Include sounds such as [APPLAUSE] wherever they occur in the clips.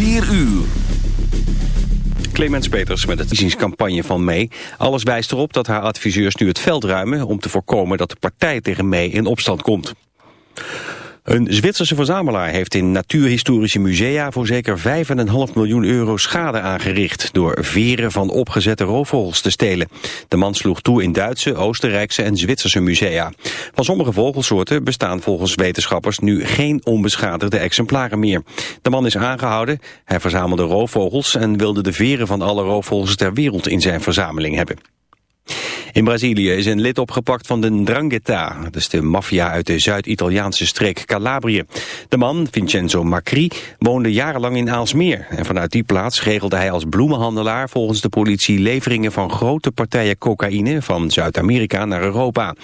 4 uur. Clemens Peters met de verkiezingscampagne van May. Alles wijst erop dat haar adviseurs nu het veld ruimen... om te voorkomen dat de partij tegen May in opstand komt. Een Zwitserse verzamelaar heeft in natuurhistorische musea voor zeker 5,5 miljoen euro schade aangericht door veren van opgezette roofvogels te stelen. De man sloeg toe in Duitse, Oostenrijkse en Zwitserse musea. Van sommige vogelsoorten bestaan volgens wetenschappers nu geen onbeschadigde exemplaren meer. De man is aangehouden, hij verzamelde roofvogels en wilde de veren van alle roofvogels ter wereld in zijn verzameling hebben. In Brazilië is een lid opgepakt van de Ndrangheta, dat is de maffia uit de Zuid-Italiaanse streek Calabrië. De man, Vincenzo Macri, woonde jarenlang in Aalsmeer en vanuit die plaats regelde hij als bloemenhandelaar volgens de politie leveringen van grote partijen cocaïne van Zuid-Amerika naar Europa.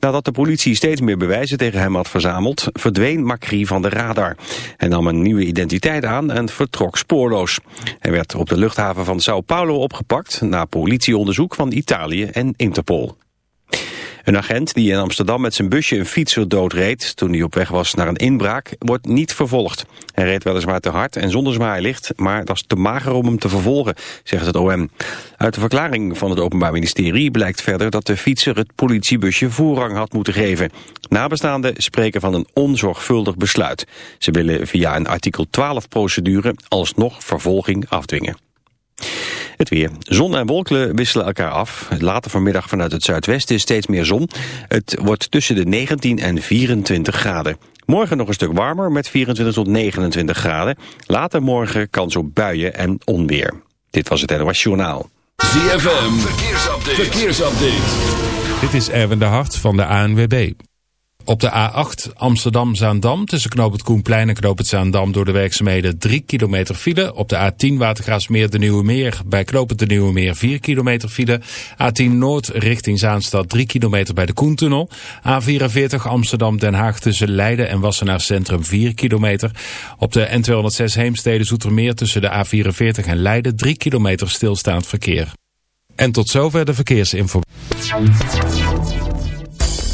Nadat de politie steeds meer bewijzen tegen hem had verzameld, verdween Macri van de radar. Hij nam een nieuwe identiteit aan en vertrok spoorloos. Hij werd op de luchthaven van Sao Paulo opgepakt na politieonderzoek van Italië en Een agent die in Amsterdam met zijn busje een fietser doodreed... toen hij op weg was naar een inbraak, wordt niet vervolgd. Hij reed weliswaar te hard en zonder zwaailicht... maar dat is te mager om hem te vervolgen, zegt het OM. Uit de verklaring van het Openbaar Ministerie blijkt verder... dat de fietser het politiebusje voorrang had moeten geven. Nabestaanden spreken van een onzorgvuldig besluit. Ze willen via een artikel 12-procedure alsnog vervolging afdwingen. Het weer. Zon en wolken wisselen elkaar af. Later vanmiddag vanuit het zuidwesten is steeds meer zon. Het wordt tussen de 19 en 24 graden. Morgen nog een stuk warmer met 24 tot 29 graden. Later morgen kans op buien en onweer. Dit was het NOS Journaal. ZFM. Verkeersupdate. Verkeersupdate. Dit is Erwin de Hart van de ANWB. Op de A8 Amsterdam-Zaandam tussen Knoop het Koenplein en Knoop het Zaandam door de werkzaamheden 3 kilometer file. Op de A10 Watergraafsmeer de Nieuwe Meer bij Knoop het de Nieuwe Meer 4 kilometer file. A10 Noord richting Zaanstad 3 kilometer bij de Koentunnel. A44 Amsterdam-Den Haag tussen Leiden en Wassenaar Centrum 4 kilometer. Op de N206 Heemstede Zoetermeer tussen de A44 en Leiden 3 kilometer stilstaand verkeer. En tot zover de verkeersinformatie.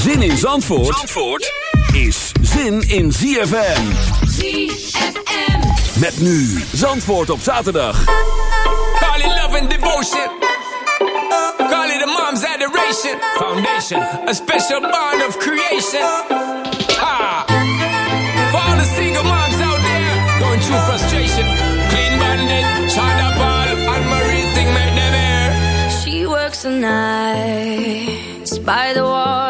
Zin in Zandvoort, Zandvoort is zin in ZFM. ZFM. Met nu Zandvoort op zaterdag. Call it love and devotion. Call it a mom's adoration. Foundation, a special bond of creation. Ha! For all the single moms out there going through frustration. Clean bandit, China ball, and Marie thing make them air. She works the nights by the water.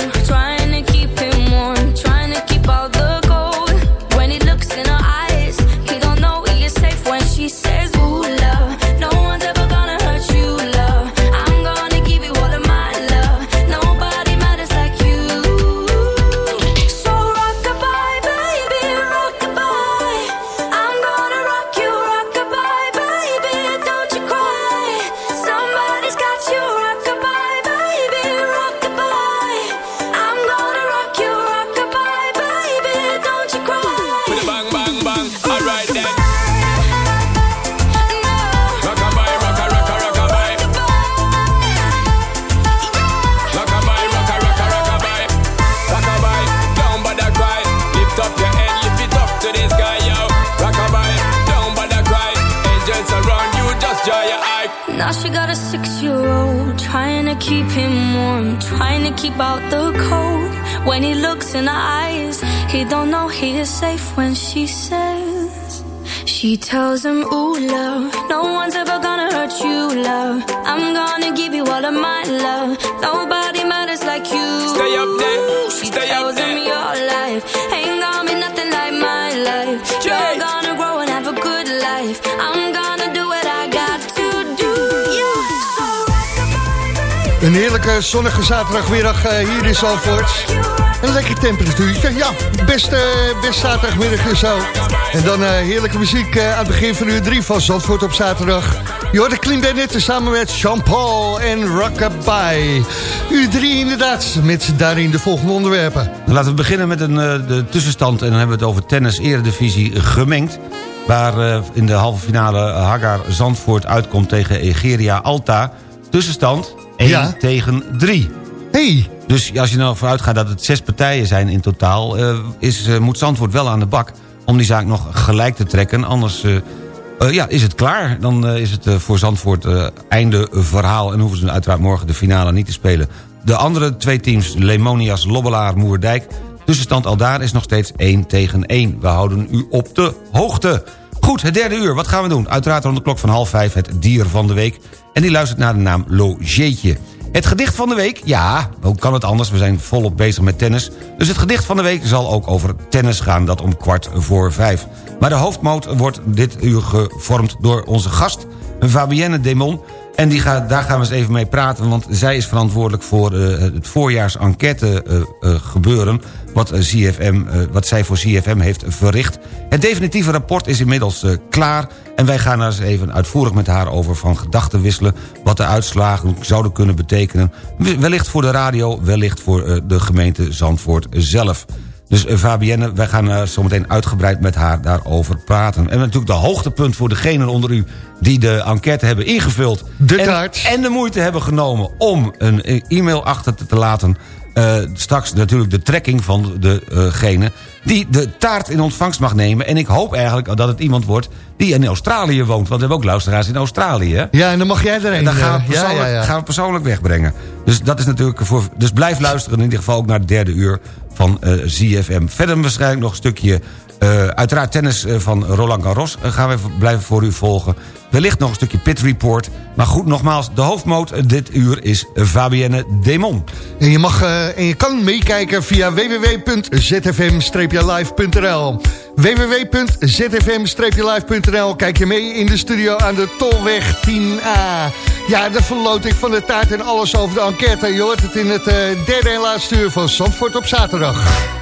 heerlijke zonnige zaterdagmiddag eh, hier in Zandvoort. Een lekker temperatuurtje. Ja, best, eh, zaterdagmiddag en zo. En dan eh, heerlijke muziek eh, aan het begin van uur 3 van Zandvoort op zaterdag. Je hoort de Clean samen met Jean-Paul en Rockabye. Uur 3 inderdaad, met daarin de volgende onderwerpen. Laten we beginnen met een, eh, de tussenstand. En dan hebben we het over tennis eredivisie gemengd. Waar eh, in de halve finale Hagar Zandvoort uitkomt tegen Egeria Alta. Tussenstand 1 Ja. tegen 3. Hey, Dus als je nou vooruit gaat dat het zes partijen zijn in totaal... eh, is, eh, moet Zandvoort wel aan de bak om die zaak nog gelijk te trekken. Anders eh, ja, is het klaar. Dan is het voor Zandvoort einde verhaal... en hoeven ze uiteraard morgen de finale niet te spelen. De andere twee teams, Lemonias, Lobbelaar, Moerdijk... tussenstand al daar is nog steeds 1 tegen 1. We houden u op de hoogte. Goed, het derde uur, wat gaan we doen? Uiteraard rond de klok van half vijf het dier van de week. En die luistert naar de naam Logeetje. Het gedicht van de week, ja, hoe kan het anders? We zijn volop bezig met tennis. Dus het gedicht van de week zal ook over tennis gaan, dat om kwart voor vijf. Maar de hoofdmoot wordt dit uur gevormd door onze gast, Fabienne Demon. En die gaat, daar gaan we eens even mee praten, want zij is verantwoordelijk voor eh, het voorjaars enquête eh, eh, gebeuren... Wat, CFM, wat zij voor CFM heeft verricht. Het definitieve rapport is inmiddels klaar... en wij gaan daar eens even uitvoerig met haar over van gedachten wisselen... wat de uitslagen zouden kunnen betekenen. Wellicht voor de radio, wellicht voor de gemeente Zandvoort zelf. Dus eh, Fabienne, wij gaan uh, zometeen uitgebreid met haar daarover praten. En natuurlijk de hoogtepunt voor degenen onder u... die de enquête hebben ingevuld... De taart. en de moeite hebben genomen om een eh, e-mail achter te, te laten... Uh, straks natuurlijk de trekking van degene die de taart in ontvangst mag nemen. En ik hoop eigenlijk dat het iemand wordt die in Australië woont. Want we hebben ook luisteraars in Australië. Ja, en dan mag jij er een. En dan gaan we, eh, ja, persoonlijk, ja, ja. gaan we persoonlijk wegbrengen. Dus dat is natuurlijk voor. Dus blijf luisteren in ieder geval ook naar het derde uur van uh, ZFM. Verder waarschijnlijk nog een stukje. Uh, uiteraard tennis van Roland Garros gaan we blijven voor u volgen. Wellicht nog een stukje pit report. Maar goed, nogmaals, de hoofdmoot dit uur is Fabienne Demon. En je, mag, uh, en je kan meekijken via www.zfm-live.nl www.zfm-live.nl Kijk je mee in de studio aan de Tolweg 10A. Ja, de verloting van de taart en alles over de enquête. Je hoort het in het uh, derde en laatste uur van Zandvoort op zaterdag.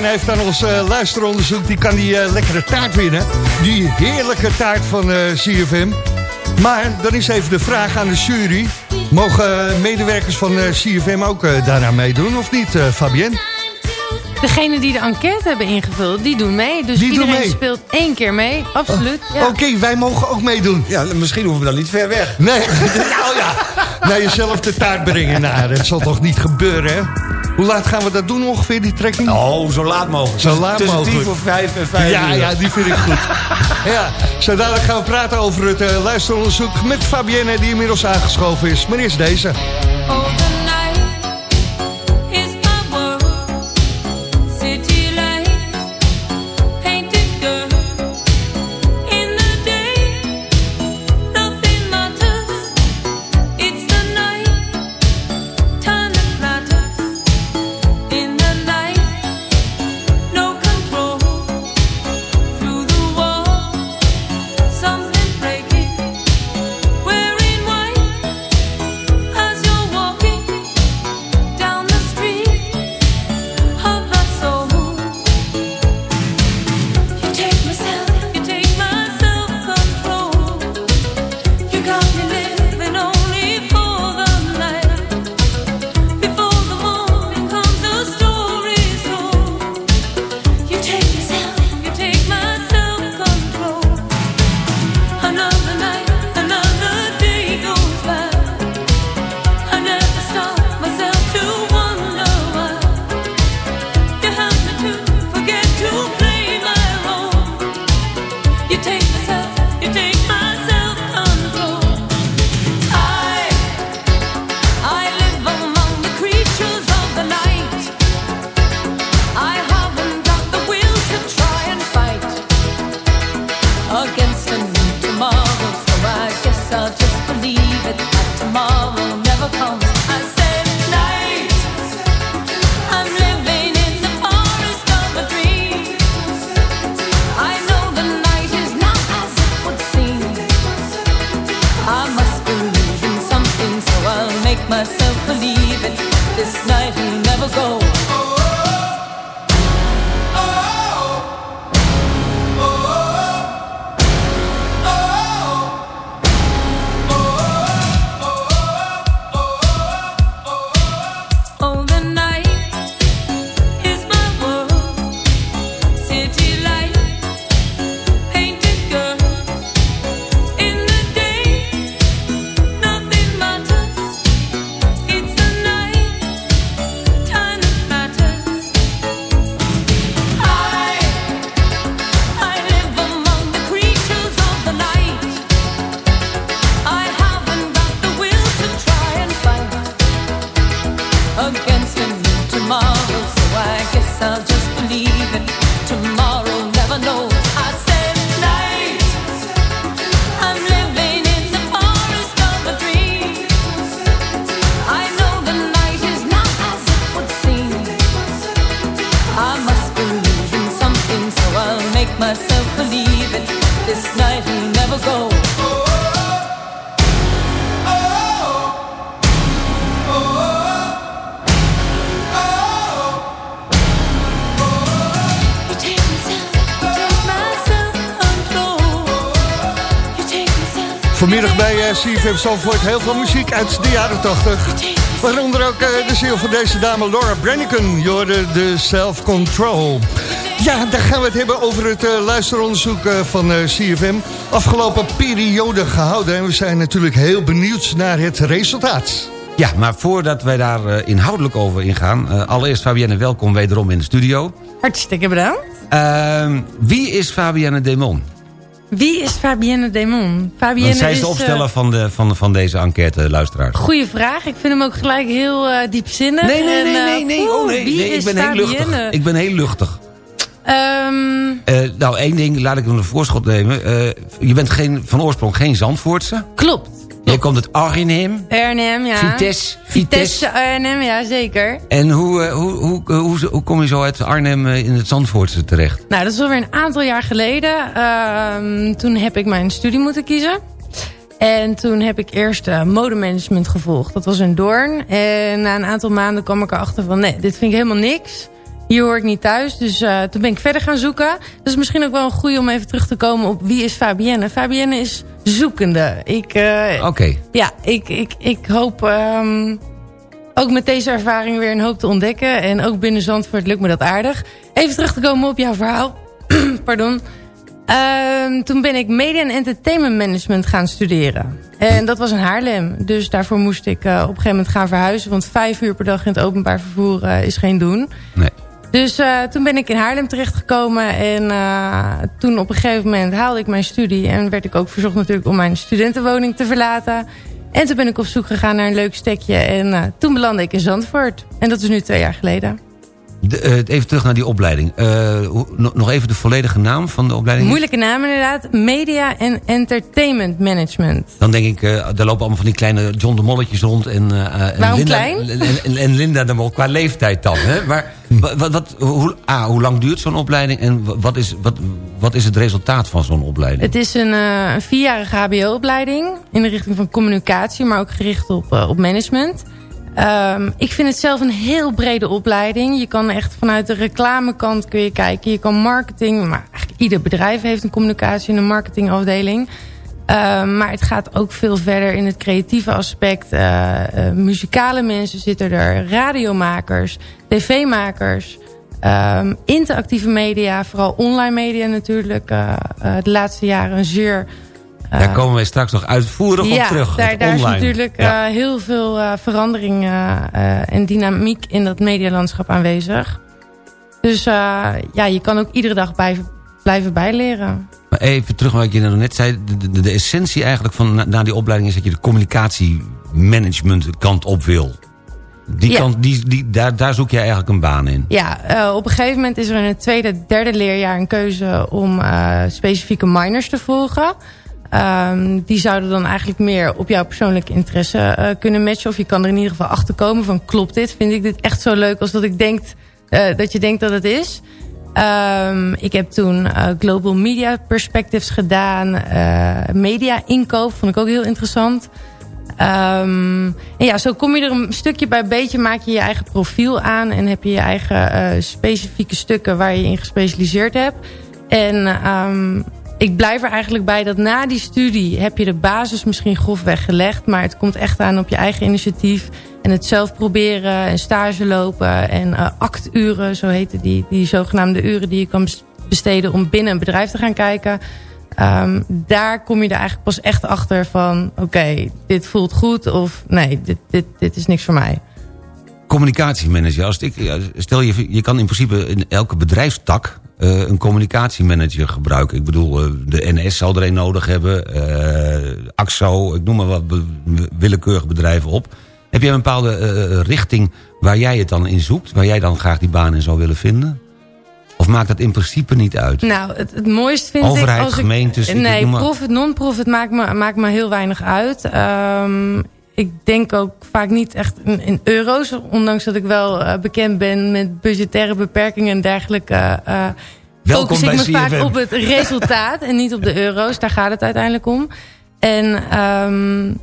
Meegedaan heeft aan ons eh, luisteronderzoek... die kan die eh, lekkere taart winnen. Die heerlijke taart van eh, CFM. Maar dan is even de vraag aan de jury. Mogen medewerkers van eh, CFM ook eh, daaraan meedoen, of niet, eh, Fabienne? Degenen die de enquête hebben ingevuld, die doen mee. Dus Die doen iedereen mee. speelt één keer mee, absoluut. Ja. Oké, wij mogen ook meedoen. Ja, misschien hoeven we dan niet ver weg. Nee, [LAUGHS] nou ja, naar jezelf de taart brengen. Nou, dat zal toch niet gebeuren, hè? Hoe laat gaan we dat doen ongeveer, die trekking? Oh, zo laat mogelijk. Zo laat Tussen mogelijk. tien voor vijf en vijf ja, uur. ja, die vind ik goed. [LAUGHS] ja, zo dadelijk gaan we praten over het eh, luisteronderzoek met Fabienne... die inmiddels aangeschoven is. Maar eerst deze. CFM Zandvoort heel veel muziek uit de jaren 80. Waaronder ook eh, de ziel van deze dame Laura Branigan. Je hoorde de Self Control. Ja, daar gaan we het hebben over het eh, luisteronderzoek eh, van eh, CFM. Afgelopen periode gehouden. En we zijn natuurlijk heel benieuwd naar het resultaat. Ja, maar voordat wij daar inhoudelijk over ingaan... eh, allereerst Fabienne, welkom wederom in de studio. Hartstikke bedankt. Ehm, wie is Fabienne Demon? Wie is Fabienne Demon? Fabienne Want zij is de eh, opsteller van, de, van, van deze enquête, luisteraars. Goeie vraag. Ik vind hem ook gelijk heel eh, diepzinnig. Nee, nee, nee, eh, nee, nee, oh, nee, ik ben heel luchtig. Fabienne? Ik ben heel luchtig. Ehm, Eh, nou, één ding, laat ik hem een voorschot nemen. Eh, je bent geen, van oorsprong geen Zandvoortse. klopt. Jij komt uit Arnhem, Arnhem, ja. Vitesse, Vitesse Arnhem, ja zeker. En hoe, eh, hoe, hoe, hoe, hoe kom je zo uit Arnhem eh, in het Zandvoortse terecht? Nou, dat is alweer een aantal jaar geleden. Ehm, toen heb ik mijn studie moeten kiezen. En toen heb ik eerst uh, modemanagement gevolgd. Dat was een doorn. En na een aantal maanden kwam ik erachter van... nee, dit vind ik helemaal niks. Hier hoor ik niet thuis. Dus uh, toen ben ik verder gaan zoeken. Dus misschien ook wel een goede om even terug te komen op wie is Fabienne. Fabienne is zoekende. Ik, uh, Oké. Okay. Ja, ik, ik, ik hoop um, ook met deze ervaring weer een hoop te ontdekken. En ook binnen Zandvoort lukt me dat aardig. Even terug te komen op jouw verhaal. [CLEARS THROAT] Pardon. Um, toen ben ik media en entertainment management gaan studeren. En dat was in Haarlem. Dus daarvoor moest ik uh, op een gegeven moment gaan verhuizen. Want vijf uur per dag in het openbaar vervoer uh, is geen doen. Nee. Dus uh, toen ben ik in Haarlem terechtgekomen. En toen op een gegeven moment haalde ik mijn studie. En werd ik ook verzocht natuurlijk om mijn studentenwoning te verlaten. En toen ben ik op zoek gegaan naar een leuk stekje. En toen belandde ik in Zandvoort. En dat is nu twee jaar geleden. De, uh, even terug naar die opleiding. Uh, nog even de volledige naam van de opleiding? Moeilijke naam inderdaad. Media en Entertainment Management. Dan denk ik, uh, er lopen allemaal van die kleine John de Molletjes rond. En, Waarom en Linda, klein? En, en, Linda de Mol, qua leeftijd dan. Hè? Maar wat, wat, hoe, ah, hoe lang duurt zo'n opleiding? En wat is, wat, wat is het resultaat van zo'n opleiding? Het is een, een vierjarige hbo-opleiding. In de richting van communicatie, maar ook gericht op, op management. Um, ik vind het zelf een heel brede opleiding. Je kan echt vanuit de reclamekant kun je kijken. Je kan marketing, maar eigenlijk ieder bedrijf heeft een communicatie en een marketingafdeling. Um, maar het gaat ook veel verder in het creatieve aspect. Uh, uh, muzikale mensen zitten er, radiomakers, tv-makers, um, interactieve media, vooral online media natuurlijk. Uh, de laatste jaren een zeer daar komen wij straks nog uitvoerig ja, op terug. Daar, daar is natuurlijk ja. uh, heel veel uh, verandering en dynamiek in dat medialandschap aanwezig. Dus ja, je kan ook iedere dag bij, blijven bijleren. Maar even terug wat je net zei. De, de, de essentie eigenlijk van na, na, die opleiding is dat je de communicatiemanagement kant op wil. Die ja. kant, die, die, daar, daar zoek je eigenlijk een baan in. Ja, uh, op een gegeven moment is er in het tweede, derde leerjaar een keuze om uh, specifieke minors te volgen. Um, die zouden dan eigenlijk meer op jouw persoonlijke interesse uh, kunnen matchen. Of je kan er in ieder geval achter komen van klopt dit? Vind ik dit echt zo leuk als dat, ik denk, uh, dat je denkt dat het is? Um, ik heb toen uh, Global Media Perspectives gedaan. media inkoop vond ik ook heel interessant. Um, en ja, zo kom je er een stukje bij beetje, maak je je eigen profiel aan... en heb je je eigen specifieke stukken waar je in gespecialiseerd hebt. En ik blijf er eigenlijk bij dat na die studie heb je de basis misschien grofweg gelegd. Maar het komt echt aan op je eigen initiatief. En het zelf proberen en stage lopen en uh, zo heten die, die zogenaamde uren die je kan besteden om binnen een bedrijf te gaan kijken. Um, daar kom je er eigenlijk pas echt achter van, oké, dit voelt goed of nee, dit, dit, dit is niks voor mij. Communicatiemanager, als ik, stel je, je kan in principe in elke bedrijfstak uh, een communicatiemanager gebruiken. Ik bedoel, uh, de NS zal er een nodig hebben. Uh, AXO, ik noem maar wat willekeurige bedrijven op. Heb jij een bepaalde richting waar jij het dan in zoekt? Waar jij dan graag die baan in zou willen vinden? Of maakt dat in principe niet uit? Nou, het, het mooist vind Overheid, ik... Als gemeentes... Ik, nee, profit, non-profit maakt me, maakt me heel weinig uit. Um, ik denk ook vaak niet echt in, in, euro's. Ondanks dat ik wel uh, bekend ben met budgettaire beperkingen en dergelijke. Uh, Welkom focus ik me vaak op het resultaat en niet op de euro's. Daar gaat het uiteindelijk om. En um,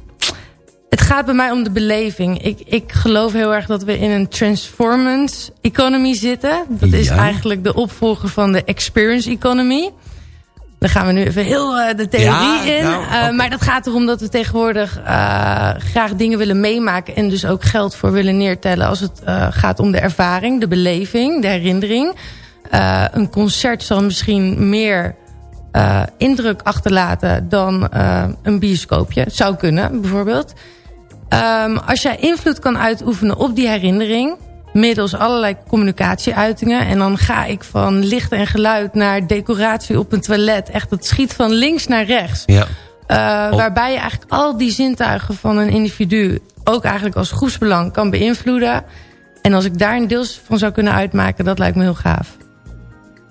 het gaat bij mij om de beleving. Ik, ik geloof heel erg dat we in een transformance economy zitten. Dat is Ja. eigenlijk de opvolger van de experience economy. Dan gaan we nu even heel uh, de theorie Ja, in. nou, Uh, oké. Maar dat gaat erom dat we tegenwoordig uh, graag dingen willen meemaken. En dus ook geld voor willen neertellen als het gaat om de ervaring, de beleving, de herinnering. Een concert zal misschien meer indruk achterlaten dan een bioscoopje. Het zou kunnen, bijvoorbeeld. Um, als jij invloed kan uitoefenen op die herinnering middels allerlei communicatieuitingen. En dan ga ik van licht en geluid naar decoratie op een toilet. Echt, het schiet van links naar rechts. Ja. Uh, waarbij je eigenlijk al die zintuigen van een individu... ook eigenlijk als groepsbelang kan beïnvloeden. En als ik daar een deels van zou kunnen uitmaken... dat lijkt me heel gaaf.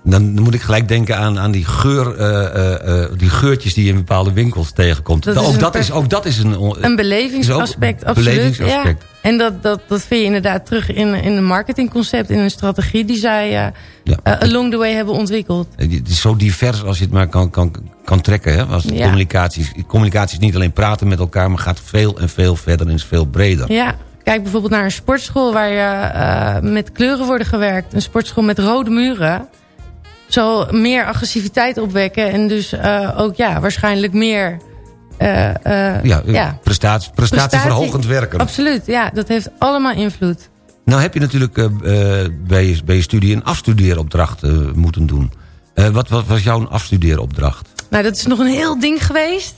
Dan moet ik gelijk denken aan, aan die, geur, uh, uh, die geurtjes die je in bepaalde winkels tegenkomt. Dat ook, dat is, ook dat is een... Een belevingsaspect, absoluut. belevingsaspect. Ja. En dat, dat, dat vind je inderdaad terug in, in een marketingconcept, in een strategie die zij eh, Ja. eh, along the way hebben ontwikkeld. Het is zo divers als je het maar kan, kan, kan trekken. Hè? Als Ja. communicatie, is- communicatie is niet alleen praten met elkaar... maar gaat veel en veel verder en is veel breder. Ja, kijk bijvoorbeeld naar een sportschool waar je eh, met kleuren worden gewerkt. Een sportschool met rode muren. Zal meer agressiviteit opwekken en dus eh, ook ja, waarschijnlijk meer... eh, eh, Ja, ja. Prestatie, prestatieverhogend werken. Absoluut, ja, dat heeft allemaal invloed. Nou heb je natuurlijk bij, je, bij je studie een afstudeeropdracht moeten doen. Wat, wat was jouw afstudeeropdracht? Nou, dat is nog een heel ding geweest.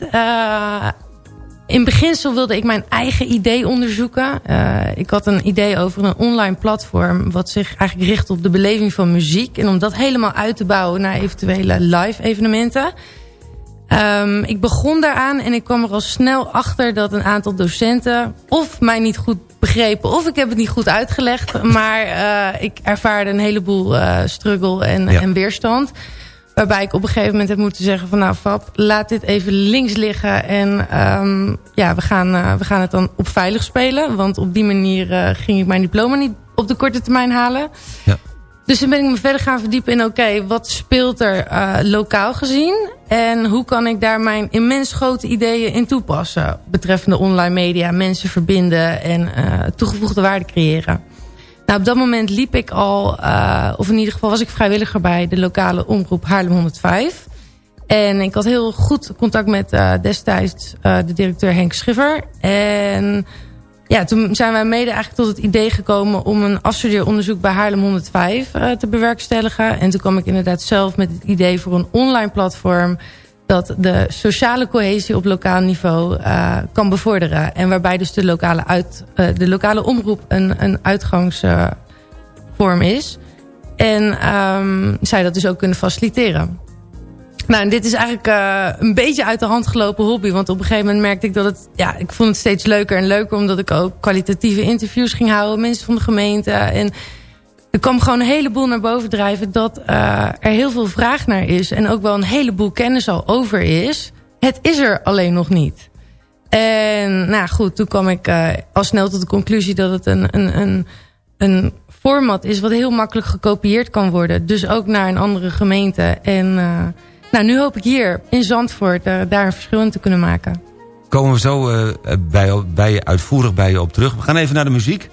In beginsel wilde ik mijn eigen idee onderzoeken. Eh, ik had een idee over een online platform... wat zich eigenlijk richt op de beleving van muziek. En om dat helemaal uit te bouwen naar eventuele live evenementen. Ehm, ik begon daaraan en ik kwam er al snel achter dat een aantal docenten... of mij niet goed begrepen of ik heb het niet goed uitgelegd. Maar eh, ik ervaarde een heleboel eh, struggle en, Ja. en weerstand... Waarbij ik op een gegeven moment heb moeten zeggen van nou Fab, laat dit even links liggen. En ehm, ja, we gaan, eh, we gaan het dan op veilig spelen. Want op die manier eh, ging ik mijn diploma niet op de korte termijn halen. Ja. Dus toen ben ik me verder gaan verdiepen in oké, wat speelt er eh, lokaal gezien? En hoe kan ik daar mijn immens grote ideeën in toepassen? Betreffende online media, mensen verbinden en toegevoegde waarde creëren. Nou, op dat moment liep ik al, eh, of in ieder geval was ik vrijwilliger bij de lokale omroep Haarlem 105. En ik had heel goed contact met eh, destijds eh, de directeur Henk Schiffer. En ja, toen zijn wij mede eigenlijk tot het idee gekomen om een afstudeeronderzoek bij Haarlem 105 eh, te bewerkstelligen. En toen kwam ik inderdaad zelf met het idee voor een online platform dat de sociale cohesie op lokaal niveau eh, kan bevorderen. En waarbij dus de lokale, uit, eh, de lokale omroep een, een uitgangsvorm is. En ehm, zij dat dus ook kunnen faciliteren. Nou, en dit is eigenlijk eh, een beetje uit de hand gelopen hobby. Want op een gegeven moment merkte ik dat het... Ja, ik vond het steeds leuker en leuker... omdat ik ook kwalitatieve interviews ging houden. Mensen van de gemeente. En er kwam gewoon een heleboel naar boven drijven... dat eh, er heel veel vraag naar is. En ook wel een heleboel kennis al over is. Het is er alleen nog niet. En nou goed, toen kwam ik eh, al snel tot de conclusie... dat het een, een, een, een format is wat heel makkelijk gekopieerd kan worden. Dus ook naar een andere gemeente. En eh, nou, nu hoop ik hier in Zandvoort daar een verschil in te kunnen maken. Komen we zo bij, bij uitvoerig bij je op terug. We gaan even naar de muziek.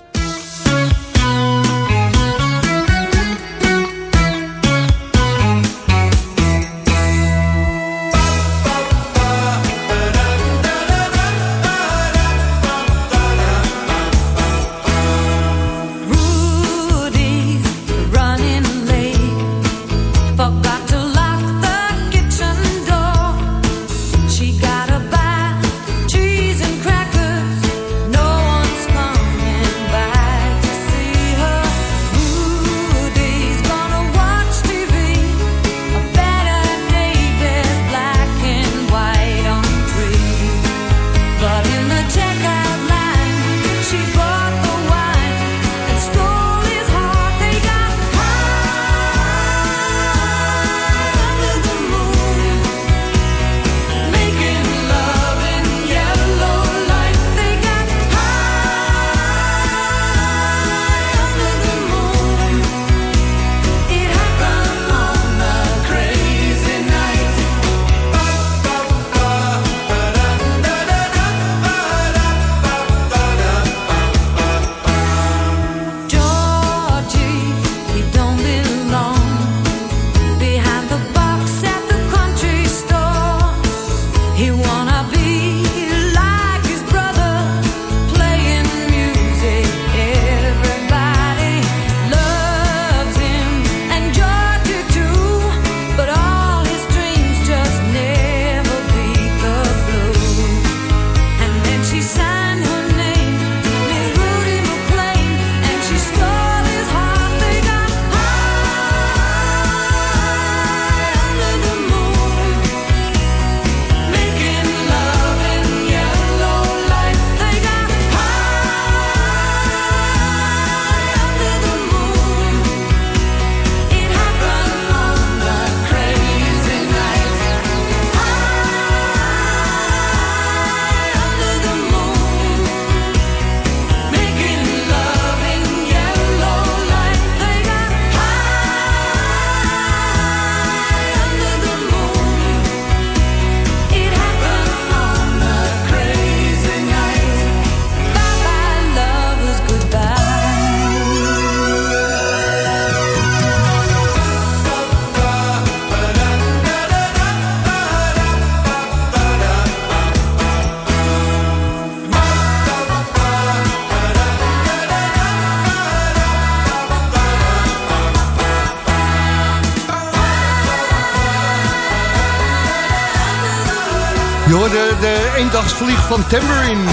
Je hoorde de eendagsvlieg van Tambourine.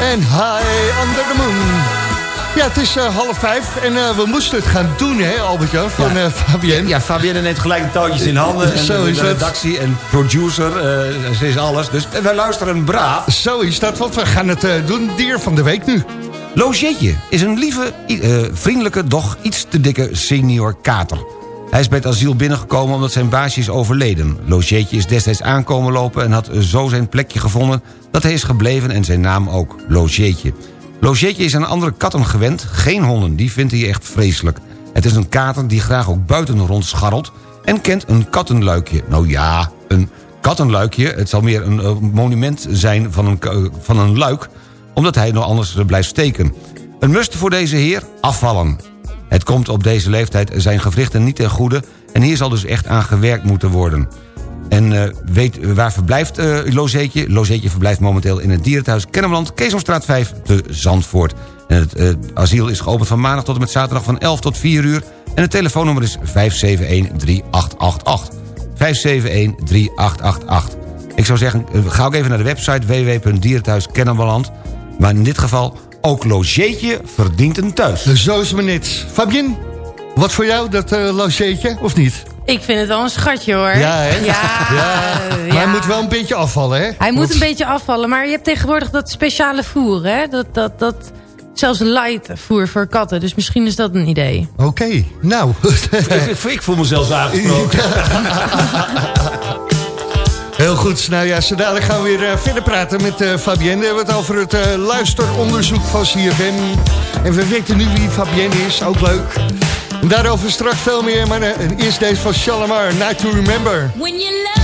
En High Under the Moon. Ja, het is eh, half vijf en eh, we moesten het gaan doen, hè, Albert-Jan, van Ja. eh, Fabienne. Ja, Fabienne neemt gelijk de touwtjes in handen. En Zo is de het. redactie en producer, ze is alles. Dus wij luisteren braaf. Zo is dat, want we gaan het doen. Dier van de week nu. Logetje is een lieve, vriendelijke, doch iets te dikke senior kater. Hij is bij het asiel binnengekomen omdat zijn baasje is overleden. Logetje is destijds aankomen lopen en had zo zijn plekje gevonden... dat hij is gebleven en zijn naam ook, Logetje. Logetje is aan andere katten gewend, geen honden, die vindt hij echt vreselijk. Het is een kater die graag ook buiten rondscharrelt... en kent een kattenluikje. Nou ja, een kattenluikje, het zal meer een eh, monument zijn van een, ka- van een luik omdat hij nog anders blijft steken. Een must voor deze heer? Afvallen. Het komt op deze leeftijd zijn gewrichten niet ten goede... en hier zal dus echt aan gewerkt moeten worden. En eh, weet waar verblijft eh Lozeetje? Lozeetje verblijft momenteel in het dierenthuis Kennemerland... Keesomstraat 5 te Zandvoort. En het eh, asiel is geopend van maandag tot en met zaterdag van 11 tot 4 uur... en het telefoonnummer is 571-3888. 571-3888. Ik zou zeggen, eh, ga ook even naar de website www.dierenthuiskennemerland... maar in dit geval ook Logeetje verdient een thuis. Zo is het maar net. Fabienne, wat voor jou, dat eh logeetje, of niet? Ik vind het wel een schatje hoor. Ja, hè? Ja, Maar ja. hij moet wel een beetje afvallen, hè? Hij moet een beetje afvallen. Maar je hebt tegenwoordig dat speciale voer. Hè? Dat, dat, dat, zelfs light voer voor katten. Dus misschien is dat een idee. Oké, nou. ik, ik voel me zelfs [LAUGHS] aangesproken. [LAUGHS] Heel goed. Nou ja, zo dadelijk gaan we weer eh, verder praten met eh, Fabienne. We hebben het over het eh, luisteronderzoek van CFM. En we weten nu wie Fabienne is, ook leuk. En daarover straks veel meer, maar eerst deze van Shalimar, Night to Remember. When you love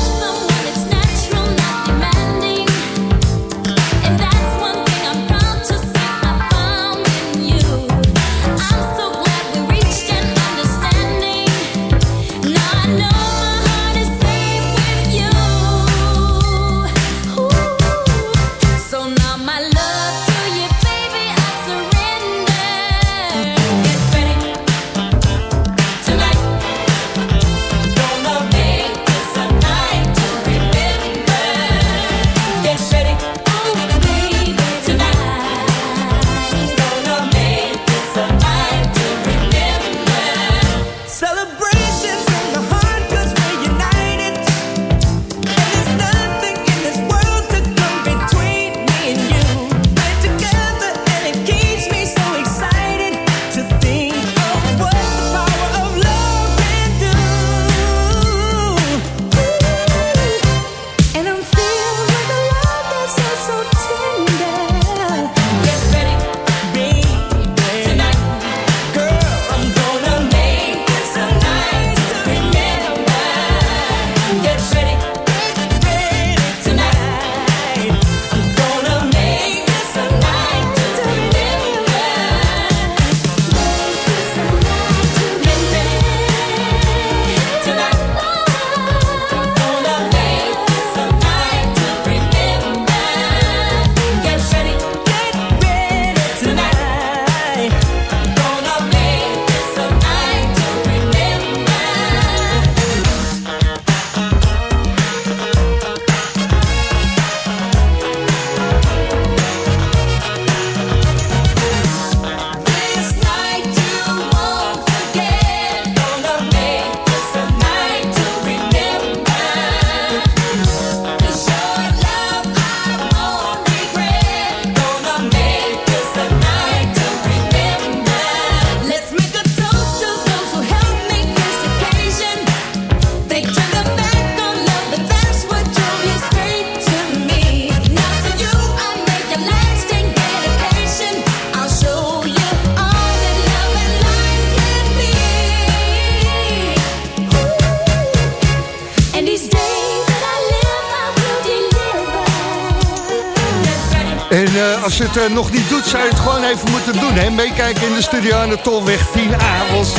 als je het eh, nog niet doet, zou je het gewoon even moeten doen. Hè? Meekijken in de studio aan de Tolweg 10A. Want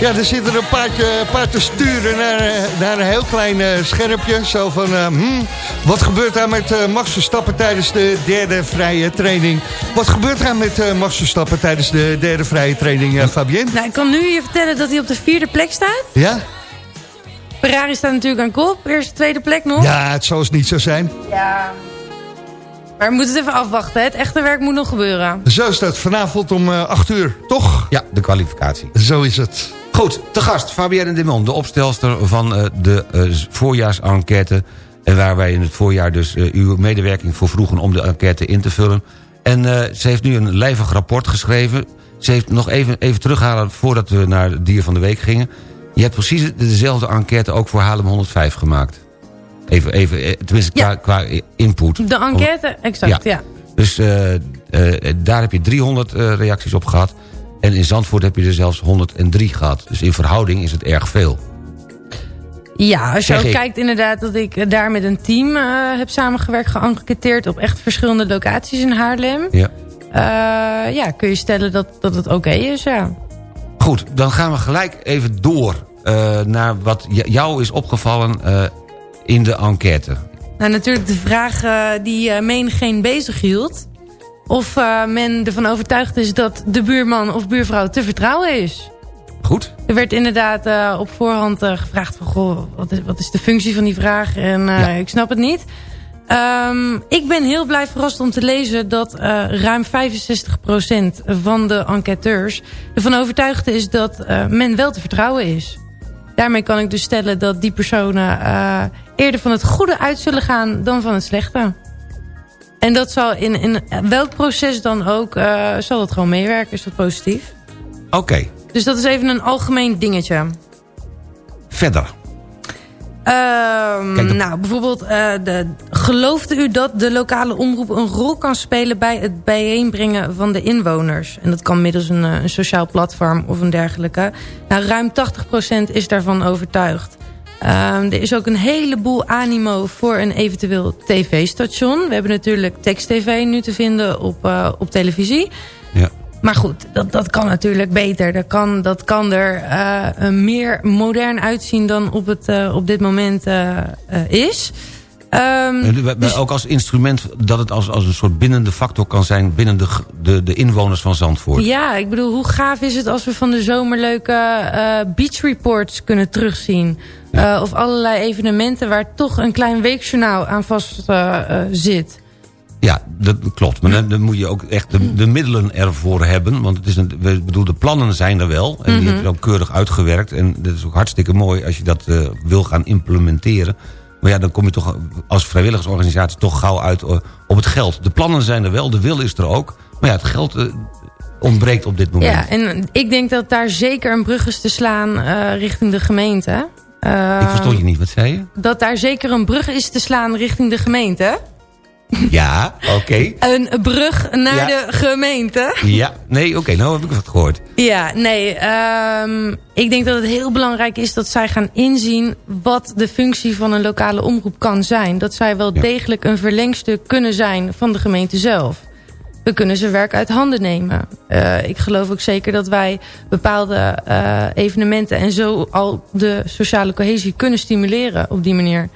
ja, er zitten een paardje, paard te sturen naar, eh, naar een heel klein eh, schermpje. Zo van, hmm, wat gebeurt daar met eh, Max Verstappen tijdens de derde vrije training? Wat gebeurt daar met eh, Max Verstappen tijdens de derde vrije training, eh, Fabienne? Nou, ik kan nu je vertellen dat hij op de vierde plek staat. Ja? Ferrari staat natuurlijk aan kop. Eerste, tweede plek nog. Ja, het zal eens niet zo zijn. Ja. Maar we moeten het even afwachten. Hè. Het echte werk moet nog gebeuren. Zo is dat vanavond om eh 8 uur, toch? Ja, de kwalificatie. Zo is het. Goed, te gast Fabienne Demon, de opstelster van eh, de eh, voorjaarsenquête. En waar wij in het voorjaar dus eh, uw medewerking voor vroegen om de enquête in te vullen. En eh, ze heeft nu een lijvig rapport geschreven. Ze heeft nog even, even terughalen voordat we naar het dier van de week gingen. Je hebt precies dezelfde enquête ook voor Haarlem 105 gemaakt. Even, even eh, tenminste qua, Ja. qua input. De enquête, exact, ja. Dus eh, eh, daar heb je 300 eh, reacties op gehad. En in Zandvoort heb je er zelfs 103 gehad. Dus in verhouding is het erg veel. Ja, als je Zeg ook ik. kijkt inderdaad dat ik daar met een team heb samengewerkt, geënquêteerd op echt verschillende locaties in Haarlem. Ja. Ja, kun je stellen dat, dat het oké is, ja. Goed, dan gaan we gelijk even door naar wat jou is opgevallen in de enquête. Nou, natuurlijk de vraag eh, die uh, menigeen bezig hield. Of eh, men ervan overtuigd is dat de buurman of buurvrouw te vertrouwen is. Goed? Er werd inderdaad eh, op voorhand eh, gevraagd van... Goh, wat, is, wat is de functie van die vraag? En eh, Ja. ik snap het niet. Ehm, ik ben heel blij verrast om te lezen dat eh, ruim 65% van de enquêteurs ervan overtuigd is dat eh, men wel te vertrouwen is. Daarmee kan ik dus stellen dat die personen eh, eerder van het goede uit zullen gaan dan van het slechte. En dat zal in, in welk proces dan ook, eh, zal dat gewoon meewerken, is dat positief. Oké, Dus dat is even een algemeen dingetje. verder. Ehm, Kijk, Nou, bijvoorbeeld, eh, de, geloofde u dat de lokale omroep een rol kan spelen bij het bijeenbrengen van de inwoners? En dat kan middels een, eh, een sociaal platform of een dergelijke. Nou, ruim 80% is daarvan overtuigd. Ehm, er is ook een heleboel animo voor een eventueel tv-station. We hebben natuurlijk tekst-tv nu te vinden op, eh, op televisie. Ja. Maar goed, dat, dat kan natuurlijk beter. Dat kan, dat kan er eh, meer modern uitzien dan op, het, eh, op dit moment is. Dus- Ook als instrument dat het als, als een soort bindende factor kan zijn... binnen de, de, de inwoners van Zandvoort. ja, ik bedoel, hoe gaaf is het als we van de zomer leuke eh, beach reports kunnen terugzien? Eh, of allerlei evenementen waar toch een klein weekjournaal aan vast zit. Ja, dat klopt. Maar dan, dan moet je ook echt de, de middelen ervoor hebben. Want het is een, we- bedoel, de plannen zijn er wel. En die hebben ook keurig uitgewerkt. En dat is ook hartstikke mooi als je dat wil gaan implementeren. Maar ja, dan kom je toch als vrijwilligersorganisatie toch gauw uit eh, op het geld. De plannen zijn er wel, de wil is er ook. Maar ja, het geld eh, ontbreekt op dit moment. Ja, en ik denk dat daar zeker een brug is te slaan eh, richting de gemeente. Ik verstond je niet, wat zei je? Dat daar zeker een brug is te slaan richting de gemeente. Ja, oké. Een brug naar Ja. de gemeente. Ja, nee, oké, nou heb ik wat gehoord. Ja, nee. ehm, ik denk dat het heel belangrijk is dat zij gaan inzien... wat de functie van een lokale omroep kan zijn. Dat zij wel Ja. degelijk een verlengstuk kunnen zijn van de gemeente zelf. We kunnen ze werk uit handen nemen. Eh, ik geloof ook zeker dat wij bepaalde eh, evenementen... en zo al de sociale cohesie kunnen stimuleren op die manier.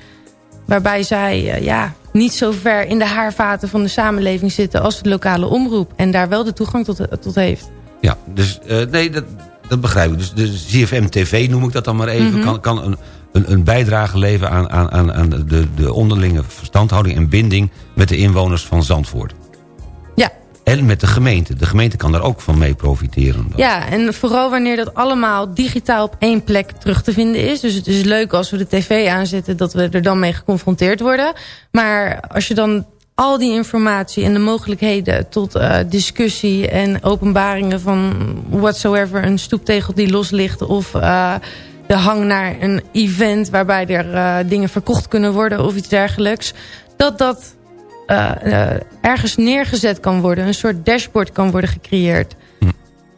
Waarbij zij eh, ja, niet zo ver in de haarvaten van de samenleving zitten... als de lokale omroep. En daar wel de toegang tot, tot heeft. Ja, dus eh, nee, dat, dat begrijp ik. Dus de ZFM TV noem ik dat dan maar even. Kan, kan een, een, een bijdrage leveren aan, aan, aan, aan de, de onderlinge verstandhouding en binding... met de inwoners van Zandvoort. En met de gemeente. De gemeente kan daar ook van mee profiteren. Ja, en vooral wanneer dat allemaal digitaal op één plek terug te vinden is. Dus het is leuk als we de tv aanzetten dat we er dan mee geconfronteerd worden. Maar als je dan al die informatie en de mogelijkheden tot eh, discussie en openbaringen van whatsoever, een stoeptegel die los ligt of eh, de hang naar een event waarbij er eh, dingen verkocht kunnen worden of iets dergelijks. Dat dat eh, eh, ergens neergezet kan worden. Een soort dashboard kan worden gecreëerd.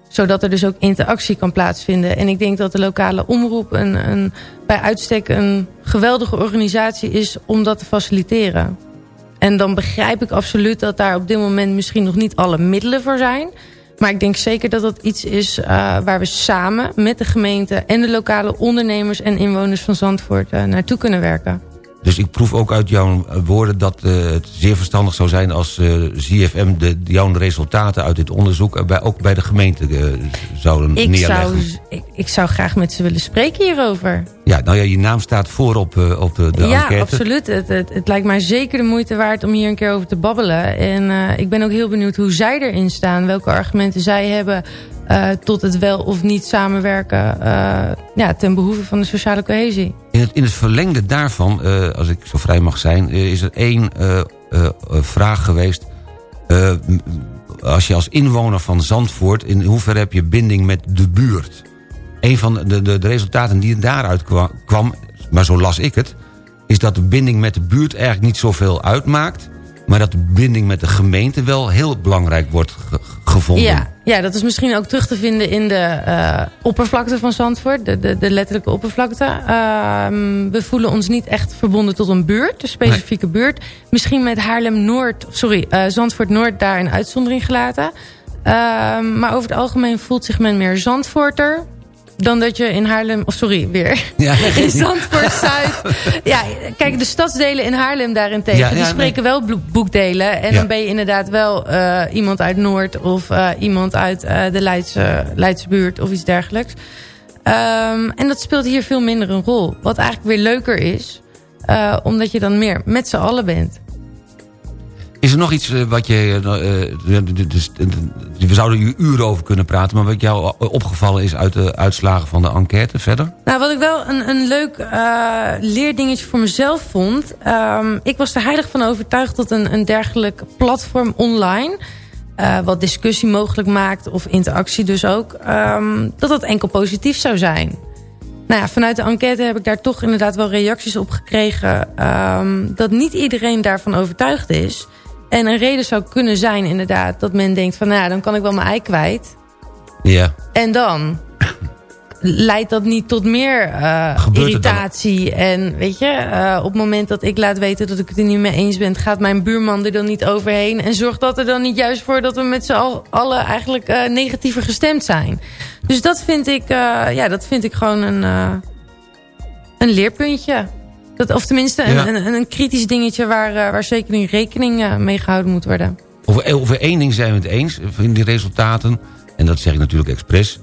Zodat er dus ook interactie kan plaatsvinden. En ik denk dat de lokale omroep een, een, bij uitstek een geweldige organisatie is om dat te faciliteren. En dan begrijp ik absoluut dat daar op dit moment misschien nog niet alle middelen voor zijn. Maar ik denk zeker dat dat iets is eh, waar we samen met de gemeente en de lokale ondernemers en inwoners van Zandvoort naartoe kunnen werken. Dus ik proef ook uit jouw eh, woorden dat eh, het zeer verstandig zou zijn... als eh ZFM de, jouw resultaten uit dit onderzoek... bij, ook bij de gemeente zouden Ik neerleggen. zou, ik, ik zou graag met ze willen spreken hierover. Ja, nou ja, je naam staat voorop op op de, de ja, enquête. absoluut. Het, het, het lijkt mij zeker de moeite waard om hier een keer over te babbelen. En eh, ik ben ook heel benieuwd hoe zij erin staan. Welke argumenten zij hebben eh, tot het wel of niet samenwerken... ja, ten behoeve van de sociale cohesie. In het, in het verlengde daarvan, als ik zo vrij mag zijn... is er één vraag geweest. Als je als inwoner van Zandvoort... in hoeverre heb je binding met de buurt? Een van de, de, de resultaten die daaruit kwa- kwam... maar zo las ik het... is dat de binding met de buurt eigenlijk niet zoveel uitmaakt... maar dat de binding met de gemeente wel heel belangrijk wordt ge- gevonden. Ja, ja, dat is misschien ook terug te vinden in de eh, oppervlakte van Zandvoort. De, de, de letterlijke oppervlakte. Ehm, we voelen ons niet echt verbonden tot een buurt. Een specifieke buurt. Misschien met Haarlem-Noord, sorry, eh, Zandvoort-Noord daar een uitzondering gelaten. Ehm, maar over het algemeen voelt zich men meer Zandvoorter dan dat je in Haarlem... Of sorry, weer. [LAUGHS] Ja. [LAUGHS] In Zandvoort-Zuid. ja, kijk, de stadsdelen in Haarlem daarentegen... Ja, ja, die nee. spreken wel boekdelen. En dan ben je inderdaad wel eh, iemand uit Noord... of eh, iemand uit eh, de Leidse, Leidse buurt of iets dergelijks. Ehm, en dat speelt hier veel minder een rol. Wat eigenlijk weer leuker is... omdat je dan meer met z'n allen bent. Is er nog iets eh, wat je... eh, dus, eh, we zouden hier uren over kunnen praten... maar wat jou opgevallen is uit de uitslagen van de enquête verder? Nou, wat ik wel een, een leuk leerdingetje voor mezelf vond. ehm, ik was er heilig van overtuigd dat een, een dergelijk platform online... eh, wat discussie mogelijk maakt of interactie dus ook... ehm, dat dat enkel positief zou zijn. Nou ja, vanuit de enquête heb ik daar toch inderdaad wel reacties op gekregen... ehm, dat niet iedereen daarvan overtuigd is. En een reden zou kunnen zijn inderdaad dat men denkt van... nou ja, dan kan ik wel mijn ei kwijt. Ja. En dan [LAUGHS] leidt dat niet tot meer eh, irritatie. En weet je, eh, op het moment dat ik laat weten dat ik het er niet mee eens ben... gaat mijn buurman er dan niet overheen. En zorgt dat er dan niet juist voor dat we met z'n al- allen eigenlijk eh, negatiever gestemd zijn. Dus dat vind ik, ja, dat vind ik gewoon een, een leerpuntje. Dat, of tenminste een, Ja. een, een kritisch dingetje waar, eh, waar zeker in rekening eh, mee gehouden moet worden. Over, over één ding zijn we het eens in die resultaten. En dat zeg ik natuurlijk expres.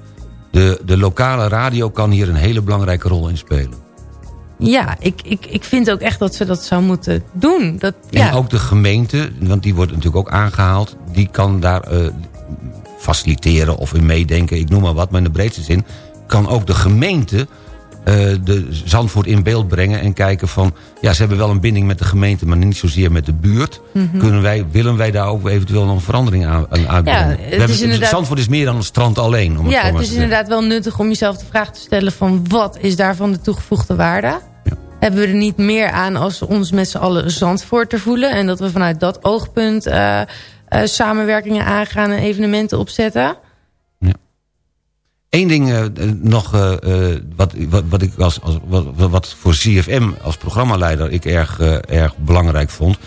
De, de lokale radio kan hier een hele belangrijke rol in spelen. Ja, ik, ik, ik vind ook echt dat ze dat zou moeten doen. Dat, ja. En ook de gemeente, want die wordt natuurlijk ook aangehaald... die kan daar eh, faciliteren of in meedenken, ik noem maar wat... maar in de breedste zin kan ook de gemeente eh, de Zandvoort in beeld brengen... en kijken van, ja, ze hebben wel een binding met de gemeente... maar niet zozeer met de buurt. Mhm. Kunnen wij, willen wij daar ook eventueel nog een verandering aan, aan uitbrengen? het is inderdaad- Zandvoort is meer dan een strand alleen, om het ja, het is te inderdaad wel nuttig om jezelf de vraag te stellen van wat is daarvan de toegevoegde waarde? Hebben we er niet meer aan als we ons met z'n allen Zandvoorter voelen en dat we vanuit dat oogpunt eh, eh, samenwerkingen aangaan en evenementen opzetten? Eén ding eh, eh, nog, eh, wat, wat, wat ik als, als, wat, wat voor CFM als programmaleider ik erg, erg belangrijk vond.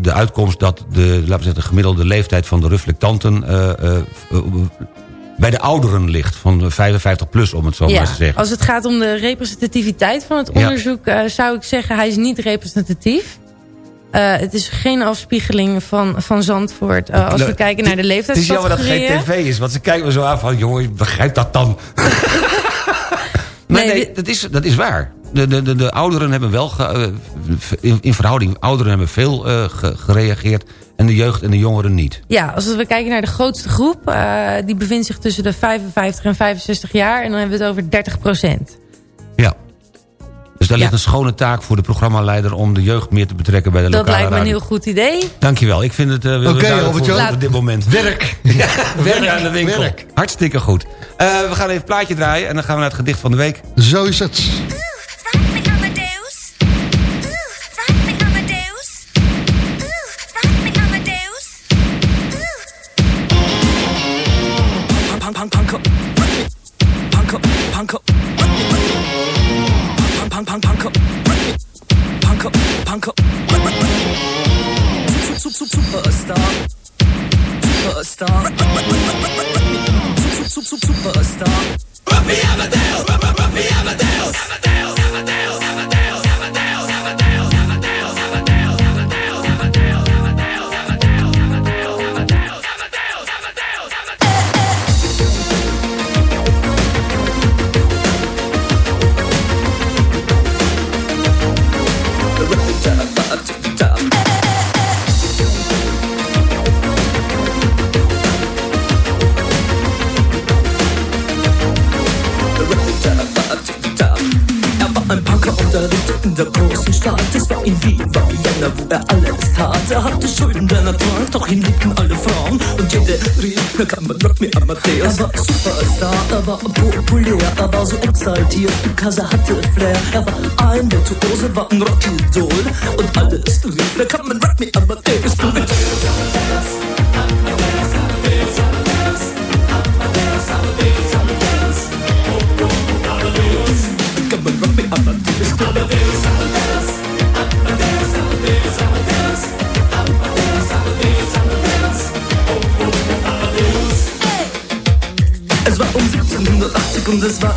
De uitkomst dat de, laten we zeggen, gemiddelde leeftijd van de reflectanten bij de ouderen ligt. Van 55 plus, om het zo maar te zeggen. als het gaat om de representativiteit van het Ja. onderzoek zou ik zeggen hij is niet representatief. Eh, het is geen afspiegeling van, van Zandvoort eh, als we Nou, kijken naar de Het is jammer dat het geen tv is, want ze kijken me zo aan van... jongen, begrijp dat dan. [LAUGHS] maar Nee, nee, dat, is, dat is waar. De, de, de, de ouderen hebben wel... ge- eh, in, in verhouding, ouderen hebben veel ge- gereageerd... en de jeugd en de jongeren niet. Ja, als we kijken naar de grootste groep, die bevindt zich tussen de 55 en 65 jaar. En dan hebben we het over 30 procent. Dus daar Ja. ligt een schone taak voor de programmaleider... om de jeugd meer te betrekken bij de Dat lokale lijkt me een heel goed idee. Dankjewel, ik vind het uh, Oké, Albert-Jan. op dit moment. Werk. [LAUGHS] Ja, werk aan de winkel. Werk. Hartstikke goed. Eh, we gaan even het plaatje draaien en dan gaan we naar het gedicht van de week. Zo is het. Superstar. Sup, sup, sup, Superstar. Er alles tat. Er hatte Schulden, der Natur, doch ihn liebten alle Frauen. Und jede rief, na kann man Rock me Amadeus. Er war Superstar, er war populär, er war so exaltiert, because er hatte Flair. Er war ein Virtuose, war ein Rockidol. Und alles rief, na kann man Rock me Amadeus. Du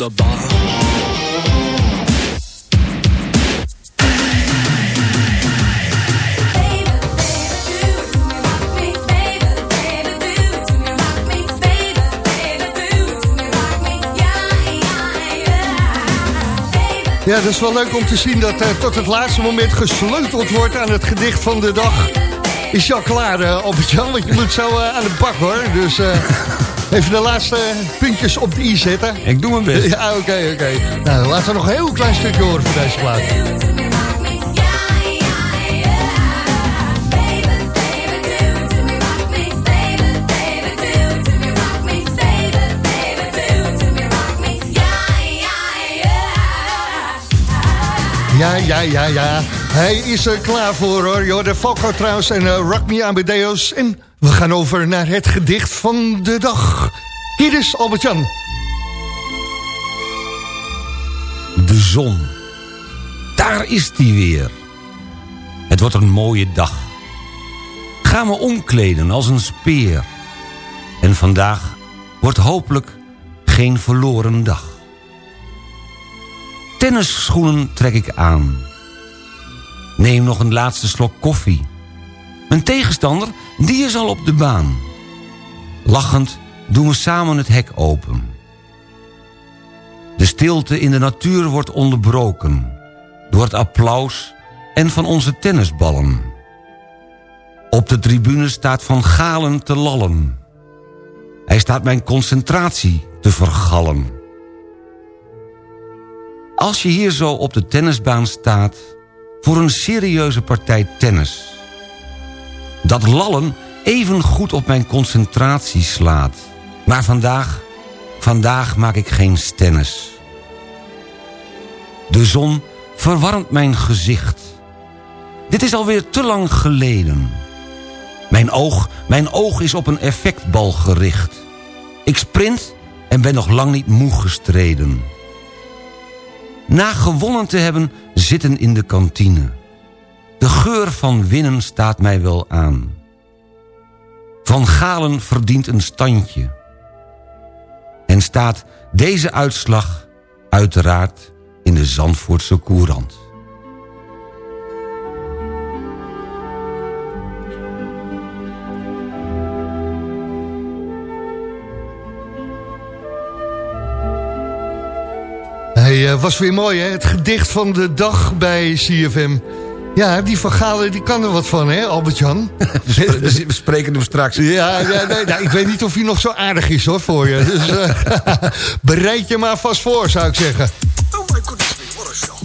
Ja, dat is wel leuk om te zien dat eh, tot het laatste moment gesleuteld wordt aan het gedicht van de dag. Is al klaar, eh, Albert-Jan? Want je moet zo eh, aan de bak, hoor. Dus eh, even de laatste puntjes op de i zetten. Ik doe mijn best. [LAUGHS] Ja, oké, oké. Nou, laten we nog een heel klein stukje horen voor deze plaat. Ja, ja, ja, ja. Hij is er klaar voor, hoor. Joh, de Falco trouwens en uh, Rock Me Amadeus. En we gaan over naar het gedicht van de dag. Hier is Albert-Jan. De zon. Daar is die weer. Het wordt een mooie dag. Ga me omkleden als een speer. En vandaag wordt hopelijk geen verloren dag. Tennisschoenen trek ik aan. Neem nog een laatste slok koffie. Mijn tegenstander, die is al op de baan. Lachend doen we samen het hek open. De stilte in de natuur wordt onderbroken... door het applaus en van onze tennisballen. Op de tribune staat Van Galen te lallen. Hij staat mijn concentratie te vergallen. Als je hier zo op de tennisbaan staat... voor een serieuze partij tennis... dat lallen even goed op mijn concentratie slaat. Maar vandaag, vandaag maak ik geen stennis. De zon verwarmt mijn gezicht. Dit is alweer te lang geleden. Mijn oog, mijn oog is op een effectbal gericht. Ik sprint en ben nog lang niet moe gestreden. Na gewonnen te hebben zitten in de kantine. De geur van winnen staat mij wel aan. Van Galen verdient een standje. En staat deze uitslag uiteraard in de Zandvoortse Courant. Hij eh, was weer mooi, hè? Het gedicht van de dag bij CFM. Ja, die Van Galen, die kan er wat van, hè, Albert-Jan? [LAUGHS] We spreken hem straks. Ja, ja nee, nou, ik [LAUGHS] weet niet of hij nog zo aardig is, hoor, voor je. Dus eh, [LAUGHS] bereid je maar vast voor, zou ik zeggen. Oh my goodness me, what a shot.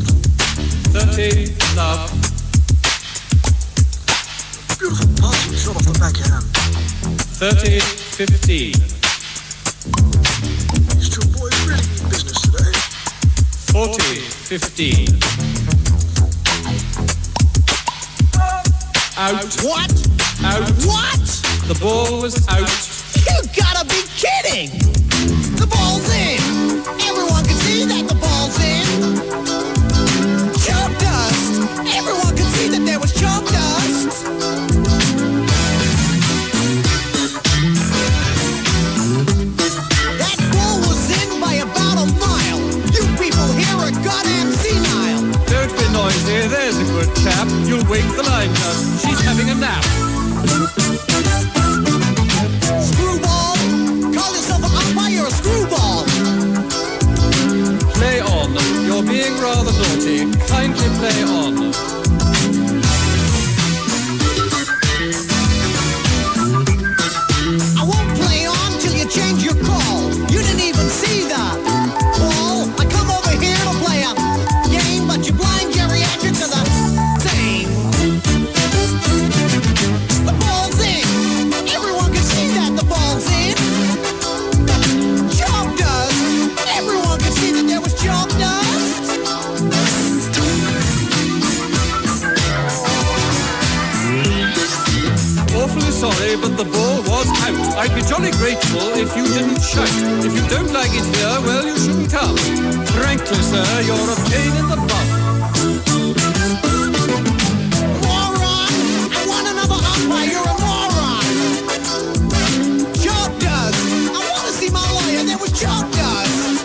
13 love Beautiful party shot off the backhand. 30 15. These two boys really mean business today. 40 15. Out. What? Out. What? The ball was out. You gotta be kidding! The ball's in! Everyone can see that chap. You'll wake the line nurse. She's having a nap. Screwball! Call yourself an umpire, screwball! Play on. You're being rather naughty. Kindly play on. I'd be jolly grateful if you didn't shout. If you don't like it here, well, you shouldn't come. Frankly, sir, you're a pain in the butt. Moron! I want another umpire. You're a moron. Chalk dust. I want to see my lawyer. There was chalk dust.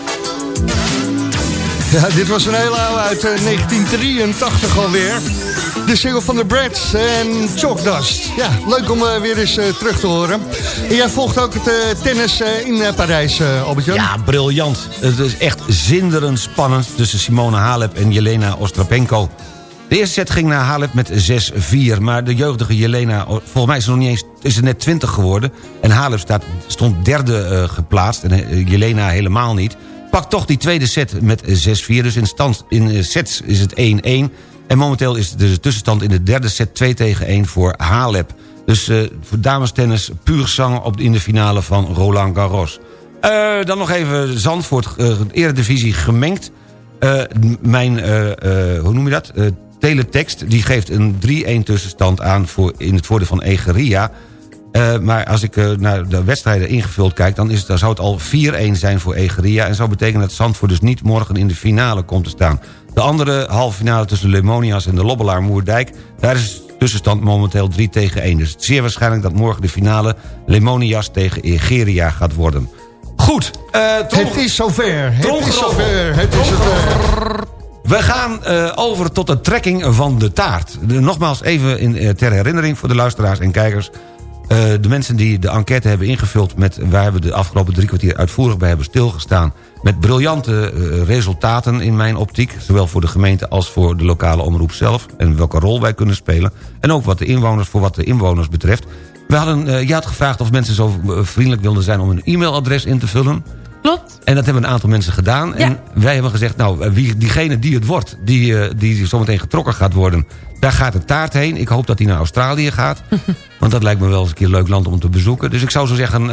Ja, dit was een hele oude uit eh, 1983 alweer. De single van de Brads en Chalk Dust. Ja, leuk om eh, weer eens eh, terug te horen. Jij volgt ook het eh, tennis eh, in eh, Parijs, eh Albert-Jan? Ja, briljant. Het is echt zinderend spannend tussen Simone Halep en Jelena Ostrapenko. De eerste set ging naar Halep met 6-4. Maar de jeugdige Jelena, volgens mij is ze nog niet eens is ze net 20 geworden. En Halep staat, stond derde geplaatst en Jelena helemaal niet. Pakt toch die tweede set met 6-4. Dus in, stand, in sets is het 1-1. En momenteel is de tussenstand in de derde set 2 tegen 1 voor Halep. Dus eh, voor damestennis puur zang op, in de finale van Roland Garros. Eh, dan nog even Zandvoort, uh, eredivisie gemengd. Mijn, hoe noem je dat? Teletext, die geeft een 3-1 tussenstand aan voor, in het voordeel van Egeria. Maar als ik naar de wedstrijden ingevuld kijk... Dan, is het, dan zou het al 4-1 zijn voor Egeria. En zou betekenen dat Zandvoort dus niet morgen in de finale komt te staan. De andere halve finale tussen Lemonias en de Lobbelaar Moerdijk... daar is de tussenstand momenteel 3 tegen 1. Dus het is zeer waarschijnlijk dat morgen de finale... Lemonias tegen Egeria gaat worden. Goed. eh, Het is zover. Het is zover. Het is eh, We gaan eh, over tot de trekking van de taart. De- nogmaals even in, eh, ter herinnering voor de luisteraars en kijkers. De mensen die de enquête hebben ingevuld... Met, waar we de afgelopen drie kwartier uitvoerig bij hebben stilgestaan... met briljante eh, resultaten in mijn optiek... zowel voor de gemeente als voor de lokale omroep zelf... en welke rol wij kunnen spelen. En ook wat de inwoners, voor wat de inwoners betreft. We hadden, eh, je had gevraagd of mensen zo eh, vriendelijk wilden zijn... om een e-mailadres in te vullen. Klopt. En dat hebben een aantal mensen gedaan. En wij hebben gezegd, nou, wie, diegene die het wordt... Die, die zometeen getrokken gaat worden... daar gaat de taart heen. Ik hoop dat hij naar Australië gaat. [LAUGHS] want dat lijkt me wel eens een keer een leuk land om te bezoeken. Dus ik zou zo zeggen...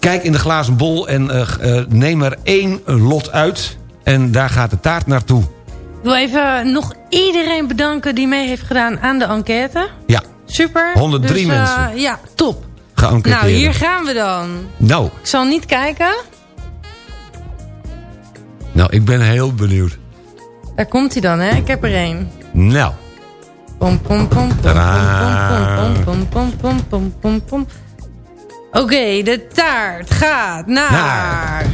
kijk in de glazen bol en eh, eh, neem er één lot uit. En daar gaat de taart naartoe. Ik wil even nog iedereen bedanken die mee heeft gedaan aan de enquête. Ja, Super. 103 Dus, eh, mensen. Ja, top. Nou, hier gaan we dan. Nou, Ik zal niet kijken. nou, ik ben heel benieuwd. Daar komt hij dan, hè? Ik heb er één. Nou, Pom, pom, pom, pom, pom, pom, pom, pom, pom, pom, pom, pom. Oké, de taart gaat naar... Naar.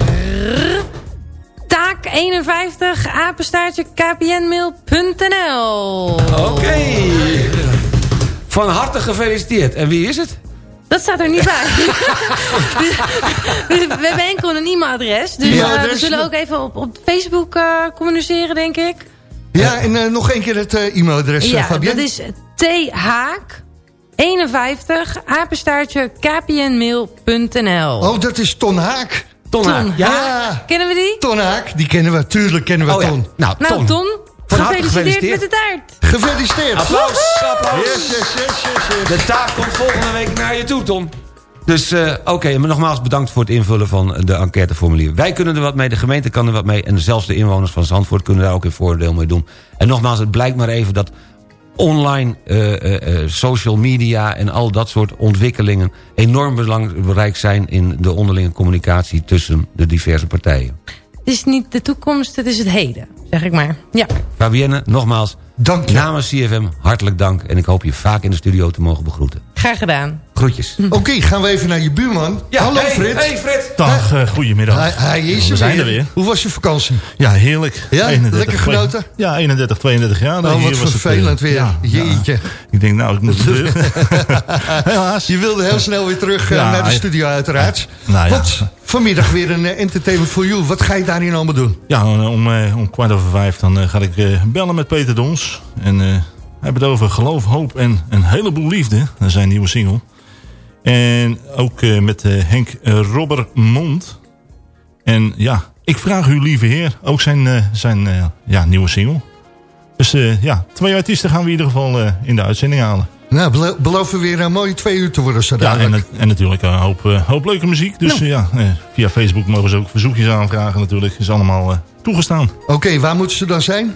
Taak 51, apenstaartje kpnmail.nl oké. Van harte gefeliciteerd. En wie is het? Dat staat er niet bij. Dus [LAUGHS] we hebben enkel een e-mailadres. Dus eh, we zullen ook even op, op Facebook eh, communiceren, denk ik. ja, en eh, nog één keer het e-mailadres, Ja, Fabienne. dat is thaak 51 apenstaartje kpnmail.nl. Oh, dat is Ton Haak. Ton Haak. Ja. Ja, Kennen we die? Ton Haak, die kennen we. Tuurlijk kennen we Oh ja. Ton. Nou, Nou, Ton. Ton, gefeliciteerd gefeliciteerd. met de taart. Gefeliciteerd. Applaus, applaus. Yes, yes, yes, yes, yes. De taak komt volgende week naar je toe, Tom. Dus eh, oké, maar nogmaals bedankt voor het invullen van de enquêteformulier. Wij kunnen er wat mee, de gemeente kan er wat mee... en zelfs de inwoners van Zandvoort kunnen daar ook een voordeel mee doen. En nogmaals, het blijkt maar even dat online eh, eh, eh, social media... en al dat soort ontwikkelingen enorm belangrijk zijn... in de onderlinge communicatie tussen de diverse partijen. Het is niet de toekomst, het is het heden, zeg ik maar. Ja. Fabienne, nogmaals, Dank je. namens CFM hartelijk dank... en ik hoop je vaak in de studio te mogen begroeten. Graag gedaan. Groetjes. Oké, gaan we even naar je buurman. Hallo hey, Frit. Hey Frit. Dag, eh, goedemiddag. Hij, hij is We er zijn weer. er weer. Hoe was je vakantie? Ja, heerlijk. Ja, lekker genoten? Ja, 31, 32 jaar. Oh, Hier wat was het, vervelend eh, weer. ja, Jeetje. ja. Ik denk, nou, ik moet terug. [LAUGHS] Helaas. Je wilde heel snel weer terug eh, Ja, naar de studio uiteraard. Nou ja. Want vanmiddag weer een entertainment for you. Wat ga je daarin allemaal doen? Ja, om, eh, om kwart over vijf dan ga ik bellen met Peter Dons. En eh hebben het over geloof, hoop en een heleboel liefde. Dat is zijn nieuwe single. En ook eh, met eh, Henk eh, Robber Mond. En ja, ik vraag u lieve heer. Ook zijn, zijn ja, nieuwe single. Dus ja, twee artiesten gaan we in ieder geval in de uitzending halen. Nou, belo- beloven weer een mooie twee uur te worden zo Ja, en, en natuurlijk een hoop, hoop leuke muziek. Dus eh, ja, via Facebook mogen ze ook verzoekjes aanvragen natuurlijk. Is allemaal toegestaan. Oké, waar moeten ze dan zijn?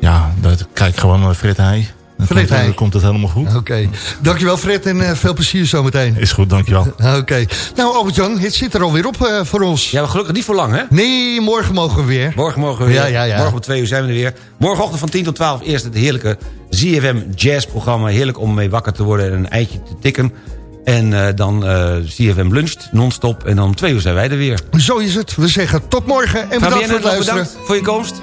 Ja, dat, kijk gewoon naar Fred Heij. Dan Fred komt, Heij. dan komt het helemaal goed. Oké, dankjewel Fred en eh, veel plezier zometeen. Is goed, dankjewel. [LAUGHS] Oké, nou Albert-Jan, het zit er alweer op eh, voor ons. Ja, maar gelukkig niet voor lang, hè? Nee, morgen mogen we weer. Morgen mogen we weer. Ja, ja, ja. Morgen om twee uur zijn we er weer. Morgenochtend van 10 tot 12 eerst het heerlijke ZFM Jazz programma. Heerlijk om mee wakker te worden en een eitje te tikken. En eh, dan eh ZFM luncht non-stop. En dan om twee uur zijn wij er weer. Zo is het. We zeggen tot morgen en bedankt Fabienne, voor het luisteren. bedankt voor je komst.